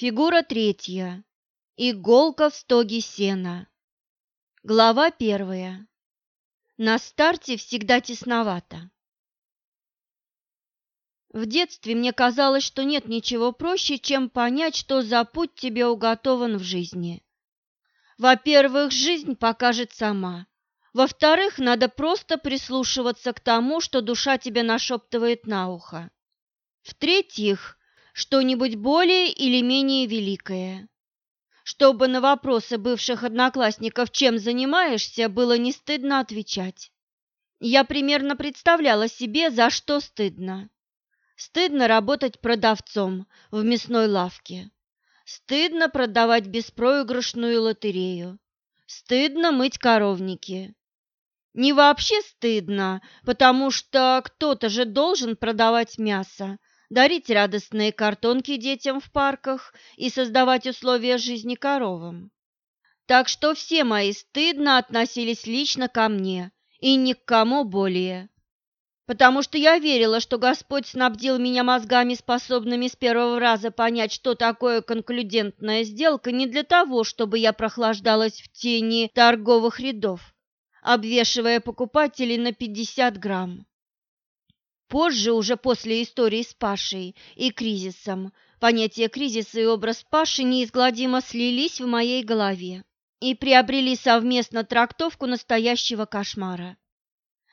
Фигура третья. Иголка в стоге сена. Глава первая. На старте всегда тесновато. В детстве мне казалось, что нет ничего проще, чем понять, что за путь тебе уготован в жизни. Во-первых, жизнь покажет сама. Во-вторых, надо просто прислушиваться к тому, что душа тебе нашептывает на ухо. В-третьих, что-нибудь более или менее великое. Чтобы на вопросы бывших одноклассников «чем занимаешься?» было не стыдно отвечать. Я примерно представляла себе, за что стыдно. Стыдно работать продавцом в мясной лавке. Стыдно продавать беспроигрышную лотерею. Стыдно мыть коровники. Не вообще стыдно, потому что кто-то же должен продавать мясо, дарить радостные картонки детям в парках и создавать условия жизни коровам. Так что все мои стыдно относились лично ко мне и ни к кому более. Потому что я верила, что Господь снабдил меня мозгами, способными с первого раза понять, что такое конклюдентная сделка, не для того, чтобы я прохлаждалась в тени торговых рядов, обвешивая покупателей на 50 грамм. Позже, уже после истории с Пашей и кризисом, понятия кризиса и образ Паши неизгладимо слились в моей голове и приобрели совместно трактовку настоящего кошмара.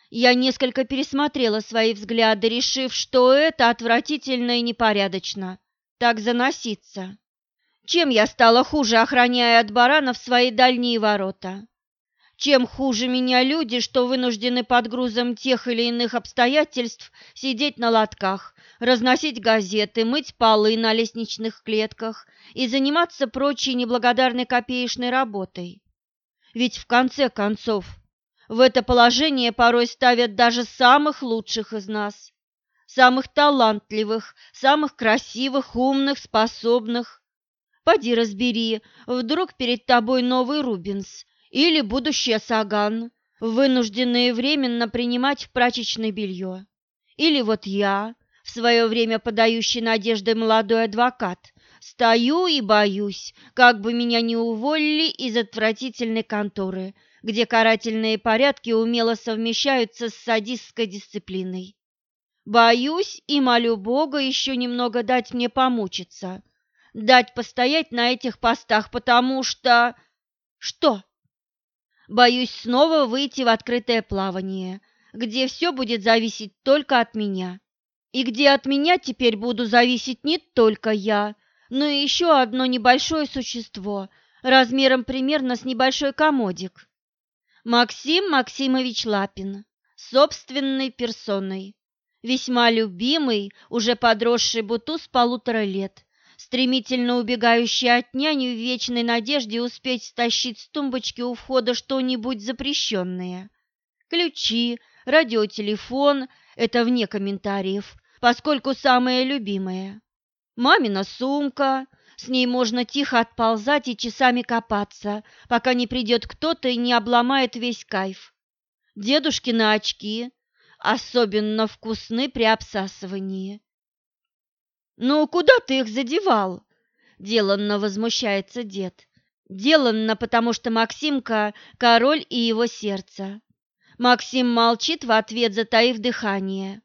Я несколько пересмотрела свои взгляды, решив, что это отвратительно и непорядочно. Так заноситься. Чем я стала хуже, охраняя от баранов свои дальние ворота? Чем хуже меня люди, что вынуждены под грузом тех или иных обстоятельств сидеть на лотках, разносить газеты, мыть полы на лестничных клетках и заниматься прочей неблагодарной копеечной работой. Ведь в конце концов в это положение порой ставят даже самых лучших из нас, самых талантливых, самых красивых, умных, способных. Поди разбери, вдруг перед тобой новый Рубинс – или будущая Саган, вынужденные временно принимать в прачечное белье. Или вот я, в свое время подающий надежды молодой адвокат, стою и боюсь, как бы меня не уволили из отвратительной конторы, где карательные порядки умело совмещаются с садистской дисциплиной. Боюсь и молю Бога еще немного дать мне помучиться, дать постоять на этих постах, потому что... Что? Боюсь снова выйти в открытое плавание, где все будет зависеть только от меня. И где от меня теперь буду зависеть не только я, но и еще одно небольшое существо, размером примерно с небольшой комодик. Максим Максимович Лапин, собственной персоной, весьма любимый, уже подросший бутуз полутора лет, стремительно убегающий от няни в вечной надежде успеть стащить с тумбочки у входа что-нибудь запрещенное. Ключи, радиотелефон – это вне комментариев, поскольку самое любимое. Мамина сумка, с ней можно тихо отползать и часами копаться, пока не придет кто-то и не обломает весь кайф. Дедушкины очки особенно вкусны при обсасывании. «Ну, куда ты их задевал?» – деланно возмущается дед. Деланно, потому что Максимка – король и его сердце. Максим молчит в ответ, затаив дыхание.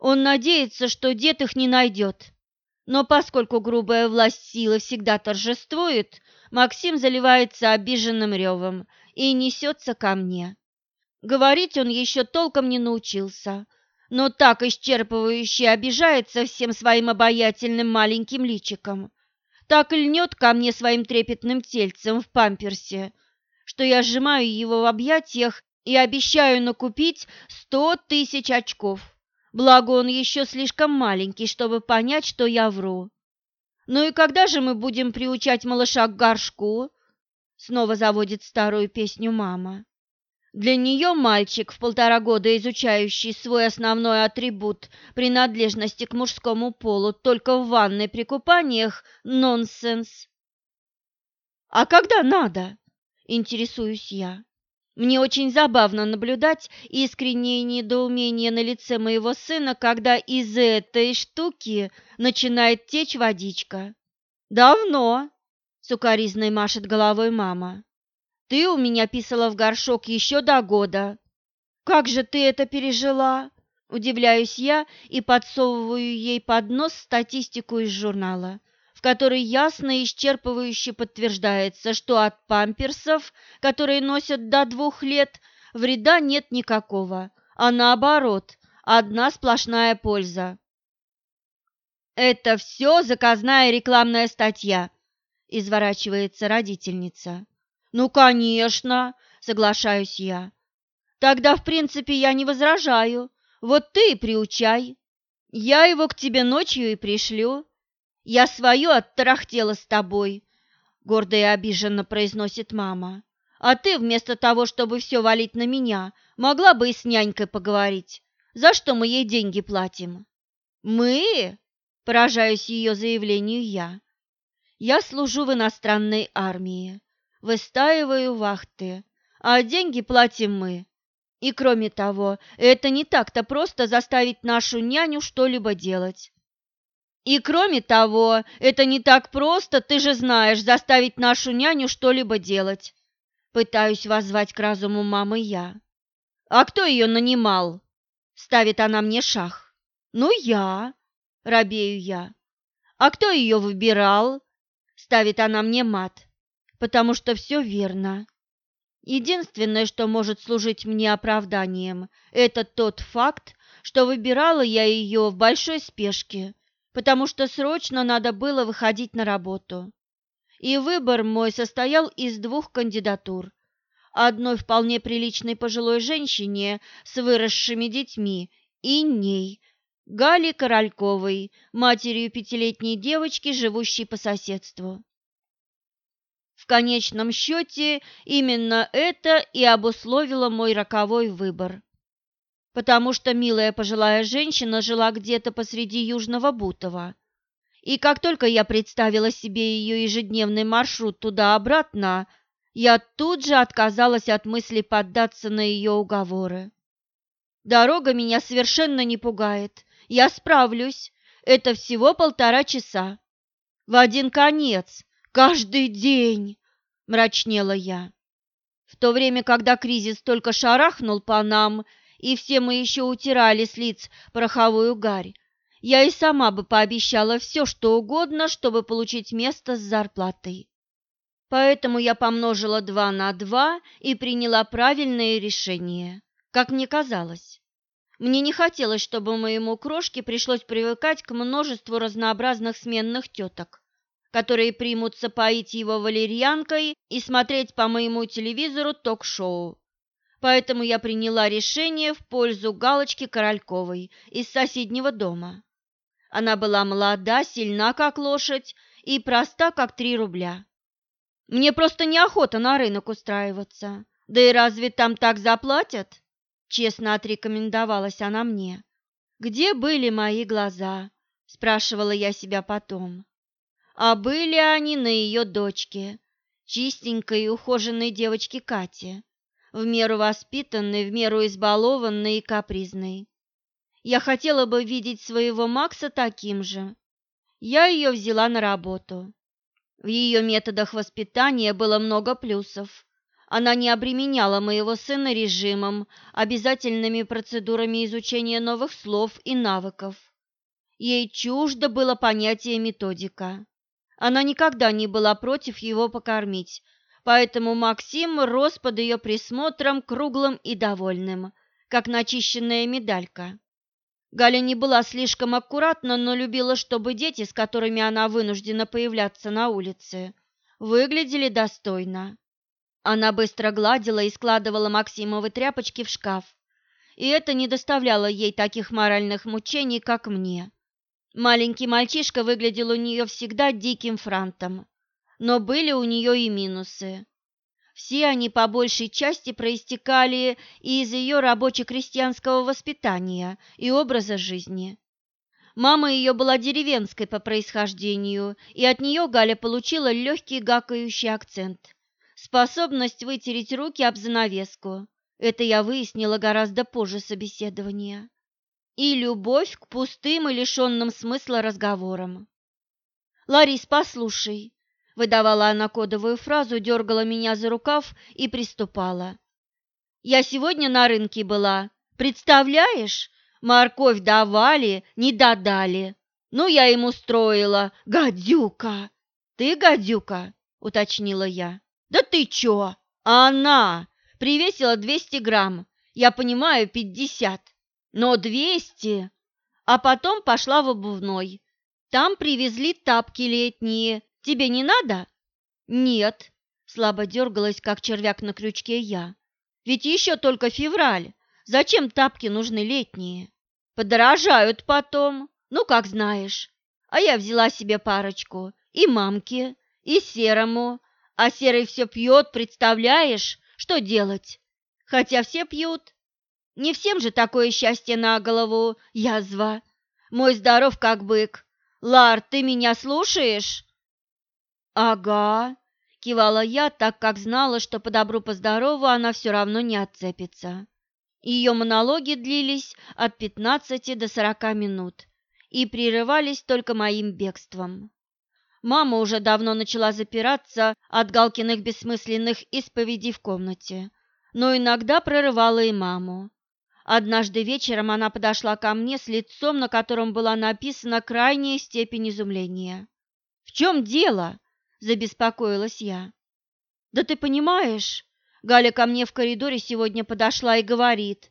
Он надеется, что дед их не найдет. Но поскольку грубая власть силы всегда торжествует, Максим заливается обиженным ревом и несется ко мне. Говорить он еще толком не научился – но так исчерпывающе обижается всем своим обаятельным маленьким личиком, так льнет ко мне своим трепетным тельцем в памперсе, что я сжимаю его в объятиях и обещаю накупить сто тысяч очков. Благо он еще слишком маленький, чтобы понять, что я вру. «Ну и когда же мы будем приучать малыша к горшку?» Снова заводит старую песню мама. Для нее мальчик, в полтора года изучающий свой основной атрибут принадлежности к мужскому полу только в ванной при купаниях – нонсенс. «А когда надо?» – интересуюсь я. Мне очень забавно наблюдать искреннее недоумение на лице моего сына, когда из этой штуки начинает течь водичка. Давно, сукаризной машет головой мама. Ты у меня писала в горшок еще до года. Как же ты это пережила? Удивляюсь я и подсовываю ей под нос статистику из журнала, в которой ясно и исчерпывающе подтверждается, что от памперсов, которые носят до двух лет, вреда нет никакого, а наоборот, одна сплошная польза. «Это все заказная рекламная статья», – изворачивается родительница. «Ну, конечно», – соглашаюсь я. «Тогда, в принципе, я не возражаю. Вот ты и приучай. Я его к тебе ночью и пришлю. Я свое оттарахтела с тобой», – гордо и обиженно произносит мама. «А ты, вместо того, чтобы все валить на меня, могла бы и с нянькой поговорить. За что мы ей деньги платим?» «Мы?» – поражаюсь ее заявлению я. «Я служу в иностранной армии, выстаиваю вахты, а деньги платим мы. И кроме того, это не так-то просто заставить нашу няню что-либо делать. И кроме того, это не так просто, ты же знаешь, заставить нашу няню что-либо делать. Пытаюсь воззвать к разуму мамы я. А кто ее нанимал? Ставит она мне шах. Ну, я, робею я. А кто ее выбирал? Ставит она мне мат. Потому что все верно. Единственное, что может служить мне оправданием, это тот факт, что выбирала я ее в большой спешке, потому что срочно надо было выходить на работу. И выбор мой состоял из двух кандидатур. Одной вполне приличной пожилой женщине с выросшими детьми и ней, Гали Корольковой, матерью пятилетней девочки, живущей по соседству. В конечном счете, именно это и обусловило мой роковой выбор. Потому что милая пожилая женщина жила где-то посреди Южного Бутова. И как только я представила себе ее ежедневный маршрут туда-обратно, я тут же отказалась от мысли поддаться на ее уговоры. Дорога меня совершенно не пугает. Я справлюсь. Это всего полтора часа. В один конец, Каждый день, мрачнела я. В то время, когда кризис только шарахнул по нам, и все мы еще утирали с лиц пороховую гарь, я и сама бы пообещала все, что угодно, чтобы получить место с зарплатой. Поэтому я помножила два на два и приняла правильное решение, как мне казалось. Мне не хотелось, чтобы моему крошке пришлось привыкать к множеству разнообразных сменных теток которые примутся поить его валерьянкой и смотреть по моему телевизору ток-шоу. Поэтому я приняла решение в пользу Галочки Корольковой из соседнего дома. Она была молода, сильна, как лошадь, и проста, как три рубля. Мне просто неохота на рынок устраиваться. Да и разве там так заплатят? Честно отрекомендовалась она мне. Где были мои глаза? Спрашивала я себя потом а были они на ее дочке, чистенькой и ухоженной девочке Кате, в меру воспитанной, в меру избалованной и капризной. Я хотела бы видеть своего Макса таким же. Я ее взяла на работу. В ее методах воспитания было много плюсов. Она не обременяла моего сына режимом, обязательными процедурами изучения новых слов и навыков. Ей чуждо было понятие методика. Она никогда не была против его покормить, поэтому Максим рос под ее присмотром круглым и довольным, как начищенная медалька. Галя не была слишком аккуратна, но любила, чтобы дети, с которыми она вынуждена появляться на улице, выглядели достойно. Она быстро гладила и складывала Максимовы тряпочки в шкаф, и это не доставляло ей таких моральных мучений, как мне. Маленький мальчишка выглядел у нее всегда диким франтом, но были у нее и минусы. Все они по большей части проистекали из ее рабоче-крестьянского воспитания и образа жизни. Мама ее была деревенской по происхождению, и от нее Галя получила легкий гакающий акцент, способность вытереть руки об занавеску. Это я выяснила гораздо позже собеседования и любовь к пустым и лишенным смысла разговорам. Ларис, послушай, выдавала она кодовую фразу, дергала меня за рукав и приступала. Я сегодня на рынке была. Представляешь? Морковь давали, не додали. Ну, я ему строила. Гадюка! Ты гадюка? Уточнила я. Да ты чё? Она! Привесила 200 грамм. Я понимаю, 50. Но 200! А потом пошла в обувной. Там привезли тапки летние. Тебе не надо? Нет. Слабо дергалась, как червяк на крючке я. Ведь еще только февраль. Зачем тапки нужны летние? Подорожают потом. Ну, как знаешь. А я взяла себе парочку. И мамке, и серому. А серый все пьет, представляешь? Что делать? Хотя все пьют. Не всем же такое счастье на голову, язва. Мой здоров как бык. Лар, ты меня слушаешь? Ага, Кивала я, так как знала, что по добру, по здорову она все равно не отцепится. Ее монологи длились от 15 до 40 минут и прерывались только моим бегством. Мама уже давно начала запираться от Галкиных бессмысленных исповедей в комнате, но иногда прорывала и маму. Однажды вечером она подошла ко мне с лицом, на котором была написана крайняя степень изумления. «В чем дело?» забеспокоилась я. Да ты понимаешь, Галя ко мне в коридоре сегодня подошла и говорит.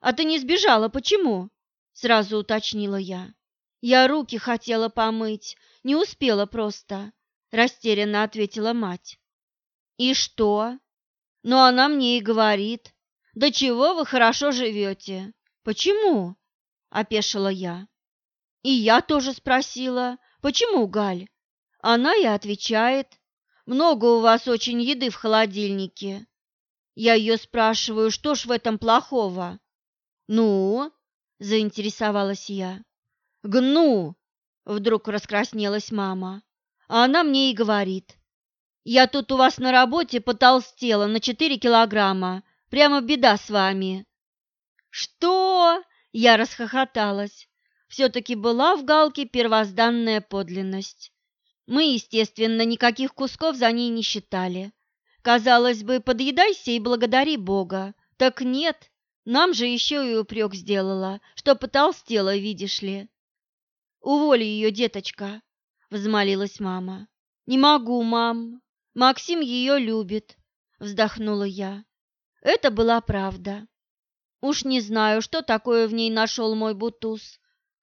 А ты не сбежала, почему? Сразу уточнила я. Я руки хотела помыть, не успела просто, растерянно ответила мать. И что? Ну, она мне и говорит. Да чего вы хорошо живете? Почему? Опешила я. И я тоже спросила, почему, Галь? Она и отвечает, много у вас очень еды в холодильнике. Я ее спрашиваю, что ж в этом плохого? Ну, заинтересовалась я. Гну, вдруг раскраснелась мама. А она мне и говорит. Я тут у вас на работе потолстела на четыре килограмма. Прямо беда с вами. Что? Я расхохоталась. Все-таки была в Галке первозданная подлинность. Мы, естественно, никаких кусков за ней не считали. Казалось бы, подъедайся и благодари Бога. Так нет, нам же еще и упрек сделала, что потолстела, видишь ли. Уволи ее, деточка, взмолилась мама. Не могу, мам. Максим ее любит, вздохнула я. Это была правда. Уж не знаю, что такое в ней нашел мой бутуз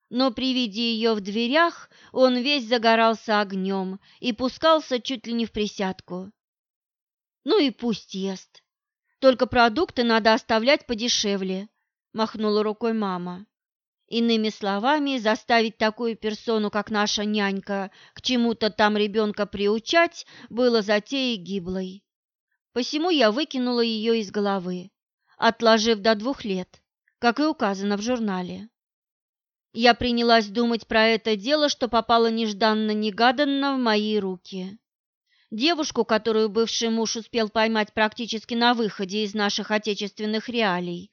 но при виде ее в дверях он весь загорался огнем и пускался чуть ли не в присядку. «Ну и пусть ест. Только продукты надо оставлять подешевле», – махнула рукой мама. Иными словами, заставить такую персону, как наша нянька, к чему-то там ребенка приучать, было затеей гиблой. Посему я выкинула ее из головы, отложив до двух лет, как и указано в журнале. Я принялась думать про это дело, что попало нежданно-негаданно в мои руки. Девушку, которую бывший муж успел поймать практически на выходе из наших отечественных реалий,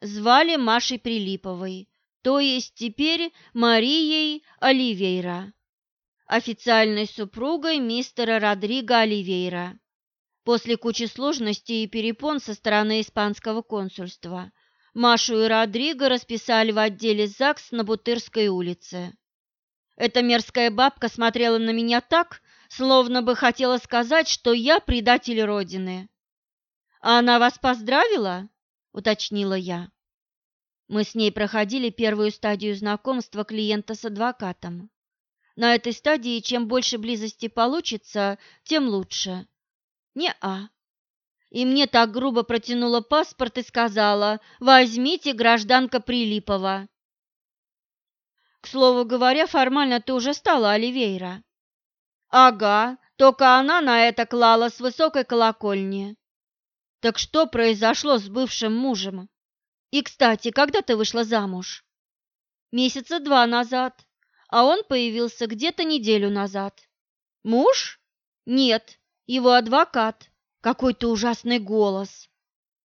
звали Машей Прилиповой, то есть теперь Марией Оливейра, официальной супругой мистера Родриго Оливейра. После кучи сложностей и перепон со стороны испанского консульства – Машу и Родриго расписали в отделе ЗАГС на Бутырской улице. Эта мерзкая бабка смотрела на меня так, словно бы хотела сказать, что я предатель Родины. «А она вас поздравила?» – уточнила я. Мы с ней проходили первую стадию знакомства клиента с адвокатом. На этой стадии чем больше близости получится, тем лучше. Не-а и мне так грубо протянула паспорт и сказала «Возьмите, гражданка Прилипова». К слову говоря, формально ты уже стала Оливейра. Ага, только она на это клала с высокой колокольни. Так что произошло с бывшим мужем? И, кстати, когда ты вышла замуж? Месяца два назад, а он появился где-то неделю назад. Муж? Нет, его адвокат. Какой-то ужасный голос.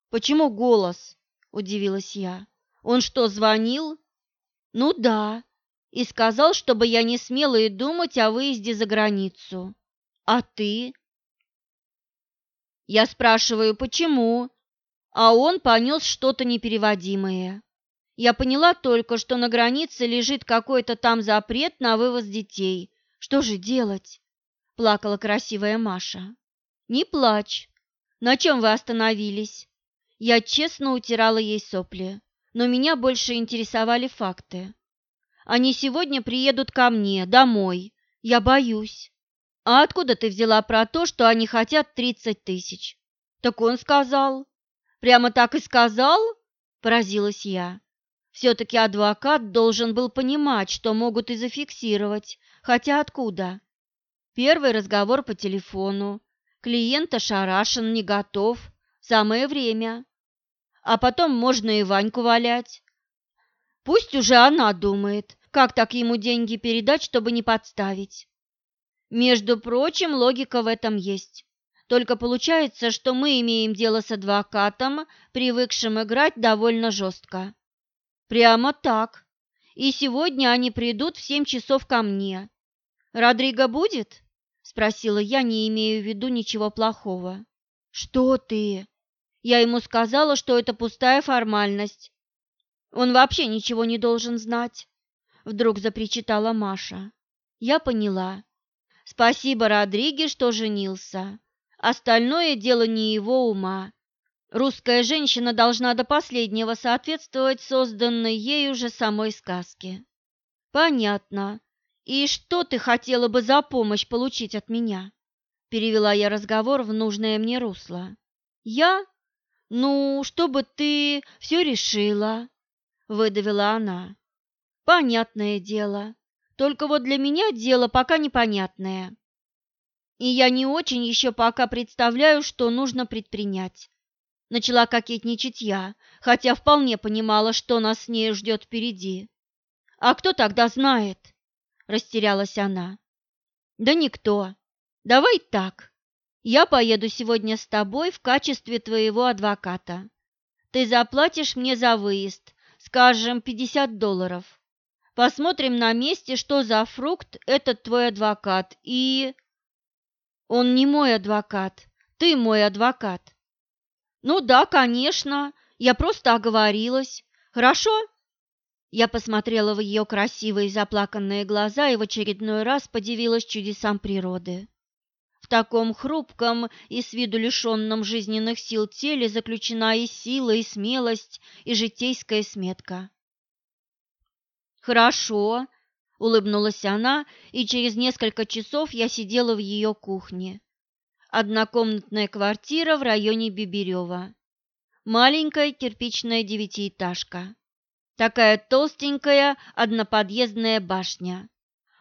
Почему голос? Удивилась я. Он что, звонил? Ну да. и сказал, чтобы я не смела и думать о выезде за границу. А ты? Я спрашиваю, почему? А он понес что-то непереводимое. Я поняла только, что на границе лежит какой-то там запрет на вывоз детей. Что же делать? Плакала красивая Маша. Не плачь. На чем вы остановились? Я честно утирала ей сопли, но меня больше интересовали факты. Они сегодня приедут ко мне, домой. Я боюсь. А откуда ты взяла про то, что они хотят тридцать тысяч? Так он сказал. Прямо так и сказал? Поразилась я. Все-таки адвокат должен был понимать, что могут и зафиксировать, хотя откуда? Первый разговор по телефону. Клиент ошарашен, не готов. Самое время. А потом можно и Ваньку валять. Пусть уже она думает, как так ему деньги передать, чтобы не подставить. Между прочим, логика в этом есть. Только получается, что мы имеем дело с адвокатом, привыкшим играть довольно жестко. Прямо так. И сегодня они придут в семь часов ко мне. Родриго будет? Спросила я, не имея в виду ничего плохого. Что ты? Я ему сказала, что это пустая формальность. Он вообще ничего не должен знать. Вдруг запричитала Маша. Я поняла. Спасибо Родриге, что женился. Остальное дело не его ума. Русская женщина должна до последнего соответствовать созданной ею же самой сказке. Понятно. И что ты хотела бы за помощь получить от меня? Перевела я разговор в нужное мне русло. Я? Ну, чтобы ты все решила, выдавила она. Понятное дело. Только вот для меня дело пока непонятное. И я не очень еще пока представляю, что нужно предпринять. Начала кокетничать я, хотя вполне понимала, что нас с ней ждет впереди. «А кто тогда знает?» – растерялась она. «Да никто. Давай так. Я поеду сегодня с тобой в качестве твоего адвоката. Ты заплатишь мне за выезд, скажем, 50 долларов. Посмотрим на месте, что за фрукт этот твой адвокат, и...» «Он не мой адвокат, ты мой адвокат». «Ну да, конечно, я просто оговорилась. Хорошо?» Я посмотрела в ее красивые заплаканные глаза и в очередной раз подивилась чудесам природы. В таком хрупком и с виду лишенном жизненных сил теле заключена и сила, и смелость, и житейская сметка. «Хорошо», — улыбнулась она, и через несколько часов я сидела в ее кухне. Однокомнатная квартира в районе Биберева. Маленькая кирпичная девятиэтажка. Такая толстенькая одноподъездная башня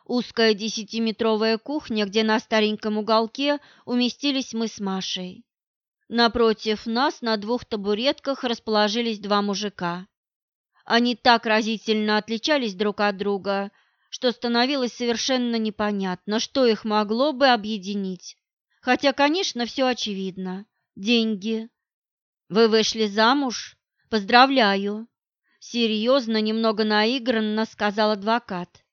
узкая десятиметровая кухня, где на стареньком уголке уместились мы с Машей. Напротив нас на двух табуретках расположились два мужика. Они так разительно отличались друг от друга, что становилось совершенно непонятно, что их могло бы объединить. Хотя, конечно, все очевидно. Деньги. Вы вышли замуж? Поздравляю. Серьезно, немного наигранно сказал адвокат.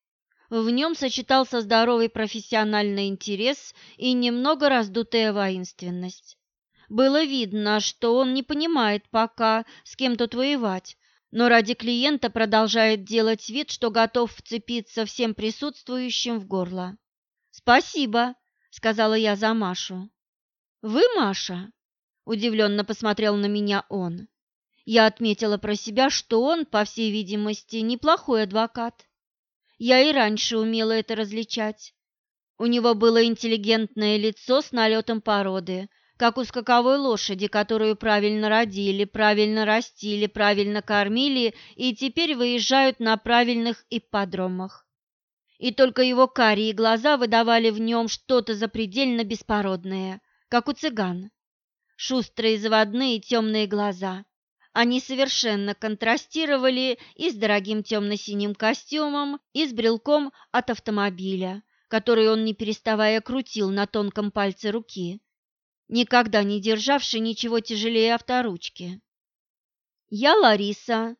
В нем сочетался здоровый профессиональный интерес и немного раздутая воинственность. Было видно, что он не понимает пока, с кем тут воевать, но ради клиента продолжает делать вид, что готов вцепиться всем присутствующим в горло. «Спасибо», — сказала я за Машу. «Вы Маша?» — удивленно посмотрел на меня он. Я отметила про себя, что он, по всей видимости, неплохой адвокат. Я и раньше умела это различать. У него было интеллигентное лицо с налетом породы, как у скаковой лошади, которую правильно родили, правильно растили, правильно кормили и теперь выезжают на правильных ипподромах. И только его карие глаза выдавали в нем что-то запредельно беспородное, как у цыган. Шустрые заводные темные глаза, они совершенно контрастировали и с дорогим темно-синим костюмом, и с брелком от автомобиля, который он не переставая крутил на тонком пальце руки, никогда не державший ничего тяжелее авторучки. «Я Лариса,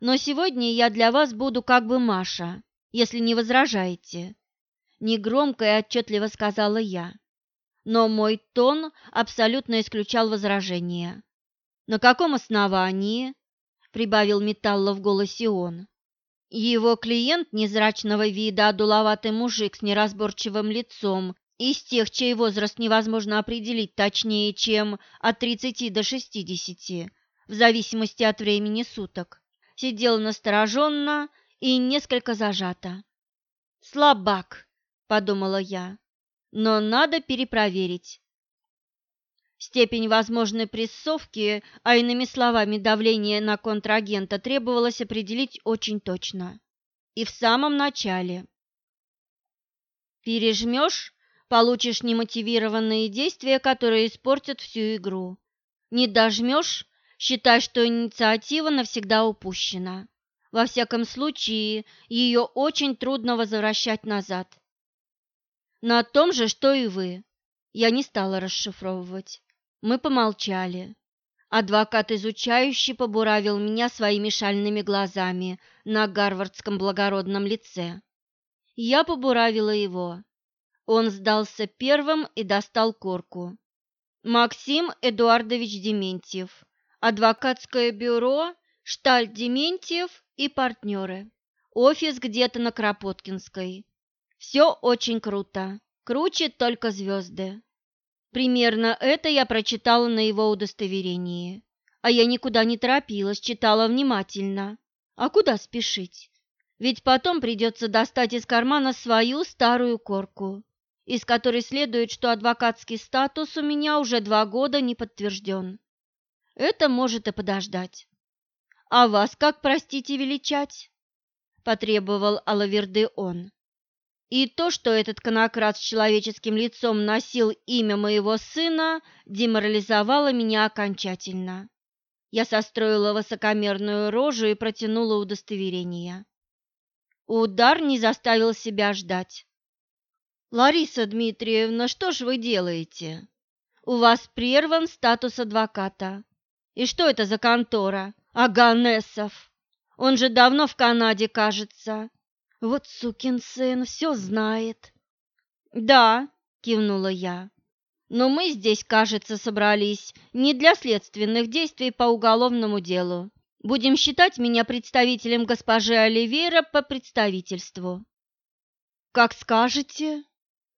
но сегодня я для вас буду как бы Маша, если не возражаете. Негромко и отчетливо сказала я. Но мой тон абсолютно исключал возражения. «На каком основании?» – прибавил металла в голосе он. Его клиент незрачного вида, одуловатый мужик с неразборчивым лицом, из тех, чей возраст невозможно определить точнее, чем от 30 до 60, в зависимости от времени суток, сидел настороженно и несколько зажато. «Слабак», — подумала я, — «но надо перепроверить». Степень возможной прессовки, а иными словами давление на контрагента требовалось определить очень точно. И в самом начале. Пережмешь – получишь немотивированные действия, которые испортят всю игру. Не дожмешь – считай, что инициатива навсегда упущена. Во всяком случае, ее очень трудно возвращать назад. На том же, что и вы. Я не стала расшифровывать. Мы помолчали. Адвокат изучающий побуравил меня своими шальными глазами на гарвардском благородном лице. Я побуравила его. Он сдался первым и достал корку. Максим Эдуардович Дементьев, адвокатское бюро, Шталь Дементьев и партнеры. Офис где-то на Кропоткинской. Все очень круто. Круче только звезды. Примерно это я прочитала на его удостоверении. А я никуда не торопилась, читала внимательно. А куда спешить? Ведь потом придется достать из кармана свою старую корку, из которой следует, что адвокатский статус у меня уже два года не подтвержден. Это может и подождать. А вас как, простите, величать? Потребовал Алаверды он. И то, что этот конократ с человеческим лицом носил имя моего сына, деморализовало меня окончательно. Я состроила высокомерную рожу и протянула удостоверение. Удар не заставил себя ждать. «Лариса Дмитриевна, что ж вы делаете? У вас прерван статус адвоката. И что это за контора? Аганесов. Он же давно в Канаде, кажется. Вот сукин сын все знает. Да, кивнула я. Но мы здесь, кажется, собрались не для следственных действий по уголовному делу. Будем считать меня представителем госпожи Оливейра по представительству. Как скажете.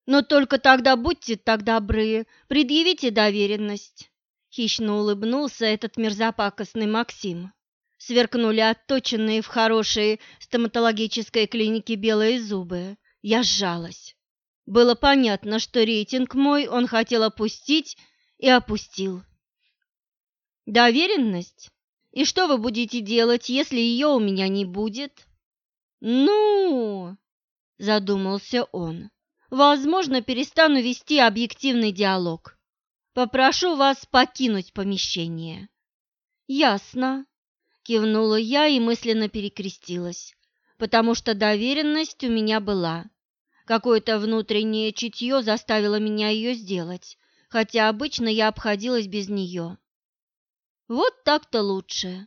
Но только тогда будьте так добры, предъявите доверенность. Хищно улыбнулся этот мерзопакостный Максим сверкнули отточенные в хорошей стоматологической клинике белые зубы. Я сжалась. Было понятно, что рейтинг мой он хотел опустить и опустил. Доверенность? И что вы будете делать, если ее у меня не будет? Ну, задумался он. Возможно, перестану вести объективный диалог. Попрошу вас покинуть помещение. Ясно, Кивнула я и мысленно перекрестилась, потому что доверенность у меня была. Какое-то внутреннее чутье заставило меня ее сделать, хотя обычно я обходилась без нее. Вот так-то лучше.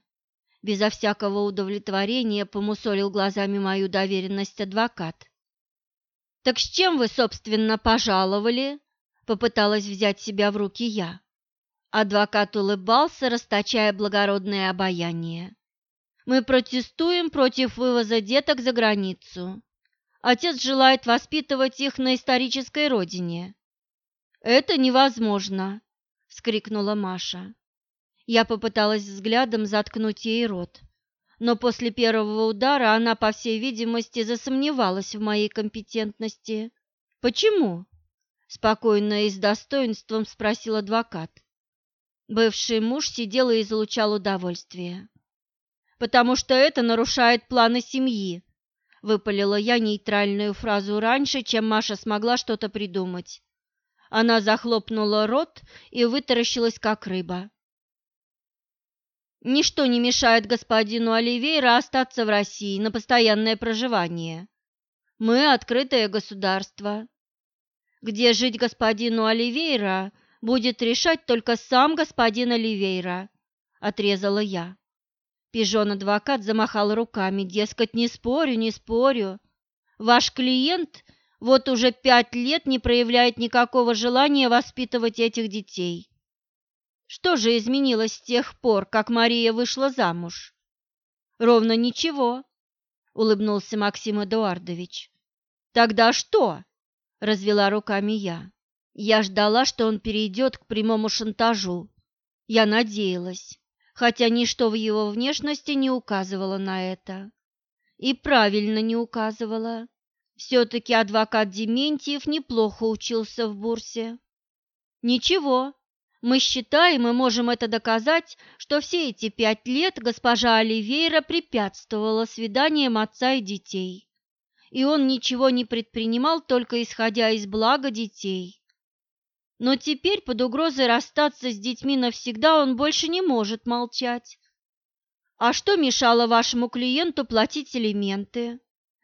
Безо всякого удовлетворения помусолил глазами мою доверенность адвокат. «Так с чем вы, собственно, пожаловали?» Попыталась взять себя в руки я. Адвокат улыбался, расточая благородное обаяние. «Мы протестуем против вывоза деток за границу. Отец желает воспитывать их на исторической родине». «Это невозможно!» – вскрикнула Маша. Я попыталась взглядом заткнуть ей рот, но после первого удара она, по всей видимости, засомневалась в моей компетентности. «Почему?» – спокойно и с достоинством спросил адвокат. Бывший муж сидел и излучал удовольствие. «Потому что это нарушает планы семьи», — выпалила я нейтральную фразу раньше, чем Маша смогла что-то придумать. Она захлопнула рот и вытаращилась, как рыба. «Ничто не мешает господину Оливейра остаться в России на постоянное проживание. Мы открытое государство. Где жить господину Оливейра — будет решать только сам господин Оливейра», — отрезала я. Пижон-адвокат замахал руками, дескать, не спорю, не спорю. Ваш клиент вот уже пять лет не проявляет никакого желания воспитывать этих детей. Что же изменилось с тех пор, как Мария вышла замуж? Ровно ничего, улыбнулся Максим Эдуардович. Тогда что? развела руками я. Я ждала, что он перейдет к прямому шантажу. Я надеялась, хотя ничто в его внешности не указывало на это. И правильно не указывало. Все-таки адвокат Дементьев неплохо учился в бурсе. Ничего, мы считаем и можем это доказать, что все эти пять лет госпожа Оливейра препятствовала свиданиям отца и детей. И он ничего не предпринимал, только исходя из блага детей. Но теперь под угрозой расстаться с детьми навсегда он больше не может молчать. А что мешало вашему клиенту платить элементы?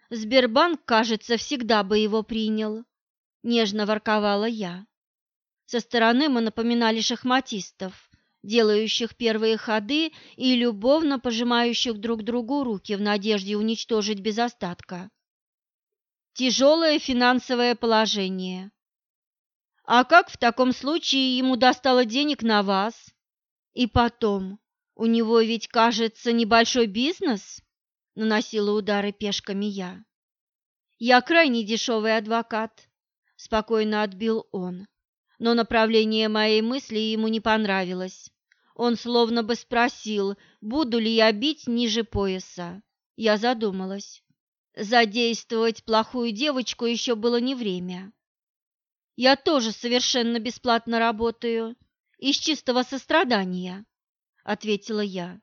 Сбербанк, кажется, всегда бы его принял, нежно ворковала я. Со стороны мы напоминали шахматистов, делающих первые ходы и любовно пожимающих друг другу руки в надежде уничтожить без остатка. Тяжелое финансовое положение. А как в таком случае ему достало денег на вас? И потом, у него ведь, кажется, небольшой бизнес? наносила удары пешками я. Я крайне дешевый адвокат, спокойно отбил он. Но направление моей мысли ему не понравилось. Он словно бы спросил, буду ли я бить ниже пояса. Я задумалась. Задействовать плохую девочку еще было не время. Я тоже совершенно бесплатно работаю, из чистого сострадания, ответила я.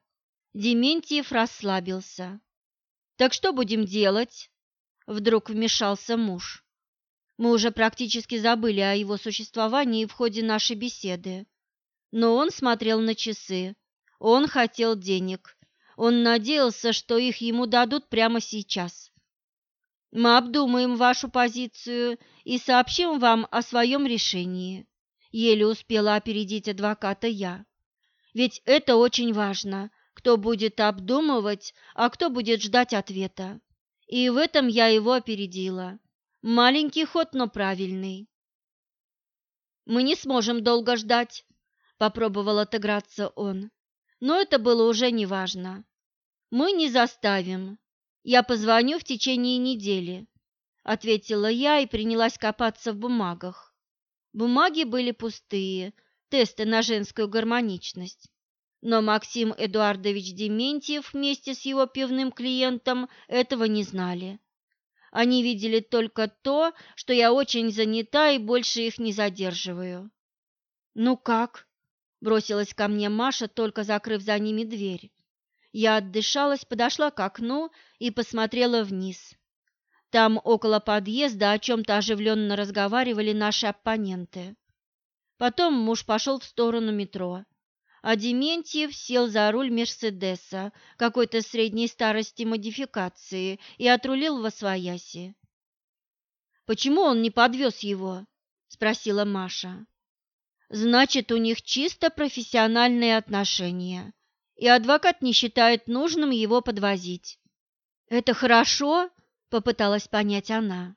Дементьев расслабился. Так что будем делать? Вдруг вмешался муж. Мы уже практически забыли о его существовании в ходе нашей беседы. Но он смотрел на часы. Он хотел денег. Он надеялся, что их ему дадут прямо сейчас. Мы обдумаем вашу позицию и сообщим вам о своем решении. Еле успела опередить адвоката я. Ведь это очень важно кто будет обдумывать, а кто будет ждать ответа. И в этом я его опередила. Маленький ход, но правильный. Мы не сможем долго ждать, попробовал отыграться он. Но это было уже неважно. Мы не заставим. Я позвоню в течение недели, ответила я и принялась копаться в бумагах. Бумаги были пустые, тесты на женскую гармоничность. Но Максим Эдуардович Дементьев вместе с его пивным клиентом этого не знали. Они видели только то, что я очень занята и больше их не задерживаю. «Ну как?» – бросилась ко мне Маша, только закрыв за ними дверь. Я отдышалась, подошла к окну и посмотрела вниз. Там, около подъезда, о чем-то оживленно разговаривали наши оппоненты. Потом муж пошел в сторону метро а Дементьев сел за руль Мерседеса какой-то средней старости модификации и отрулил во свояси. «Почему он не подвез его?» – спросила Маша. «Значит, у них чисто профессиональные отношения, и адвокат не считает нужным его подвозить». «Это хорошо?» – попыталась понять она.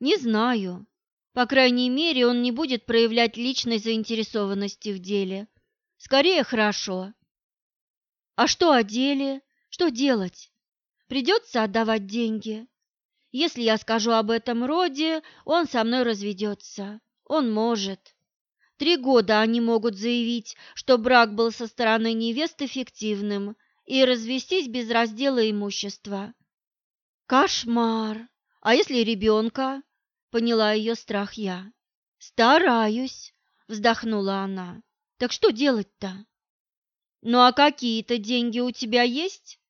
«Не знаю. По крайней мере, он не будет проявлять личной заинтересованности в деле» Скорее хорошо. А что о деле? Что делать? Придется отдавать деньги. Если я скажу об этом Роде, он со мной разведется. Он может. Три года они могут заявить, что брак был со стороны невесты фиктивным, и развестись без раздела имущества. Кошмар! А если ребенка? Поняла ее страх я. Стараюсь, вздохнула она. Так что делать-то? Ну а какие-то деньги у тебя есть?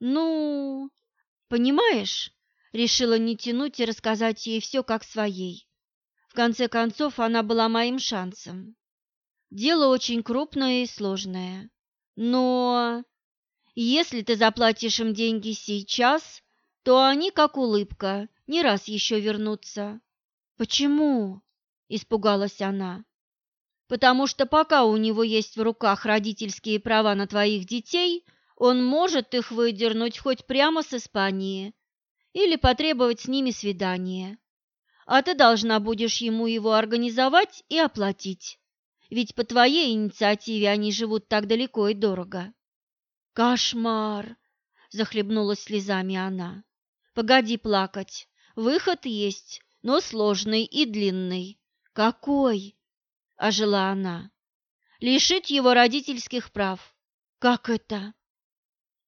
Ну, понимаешь, решила не тянуть и рассказать ей все как своей. В конце концов, она была моим шансом. Дело очень крупное и сложное. Но если ты заплатишь им деньги сейчас, то они, как улыбка, не раз еще вернутся. Почему? Испугалась она потому что пока у него есть в руках родительские права на твоих детей, он может их выдернуть хоть прямо с Испании. или потребовать с ними свидание. А ты должна будешь ему его организовать и оплатить, ведь по твоей инициативе они живут так далеко и дорого. Кошмар! Захлебнулась слезами она. Погоди плакать, выход есть, но сложный и длинный. Какой? Ожила она. Лишить его родительских прав. Как это?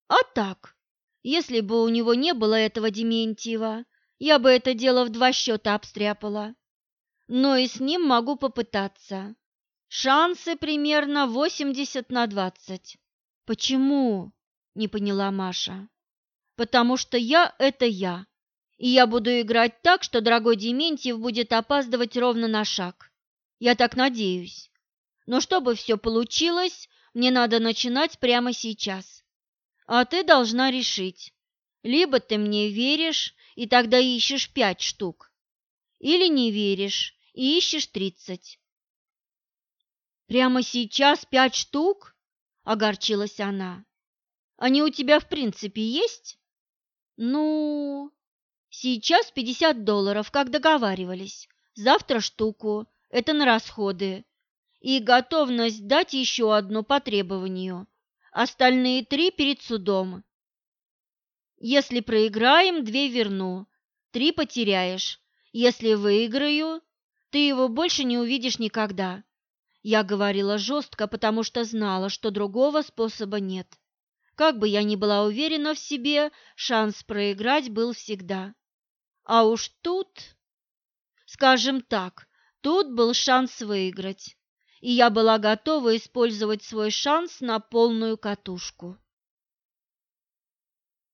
А так, если бы у него не было этого Дементьева, я бы это дело в два счета обстряпала. Но и с ним могу попытаться. Шансы примерно 80 на 20. Почему? Не поняла Маша. Потому что я – это я. И я буду играть так, что дорогой Дементьев будет опаздывать ровно на шаг. Я так надеюсь. Но чтобы все получилось, мне надо начинать прямо сейчас. А ты должна решить. Либо ты мне веришь, и тогда ищешь пять штук. Или не веришь, и ищешь тридцать. Прямо сейчас пять штук? Огорчилась она. Они у тебя в принципе есть? Ну, сейчас пятьдесят долларов, как договаривались. Завтра штуку. Это на расходы. И готовность дать еще одну по требованию остальные три перед судом. Если проиграем, две верну, три потеряешь. Если выиграю, ты его больше не увидишь никогда. Я говорила жестко, потому что знала, что другого способа нет. Как бы я ни была уверена в себе, шанс проиграть был всегда. А уж тут, скажем так, тут был шанс выиграть и я была готова использовать свой шанс на полную катушку.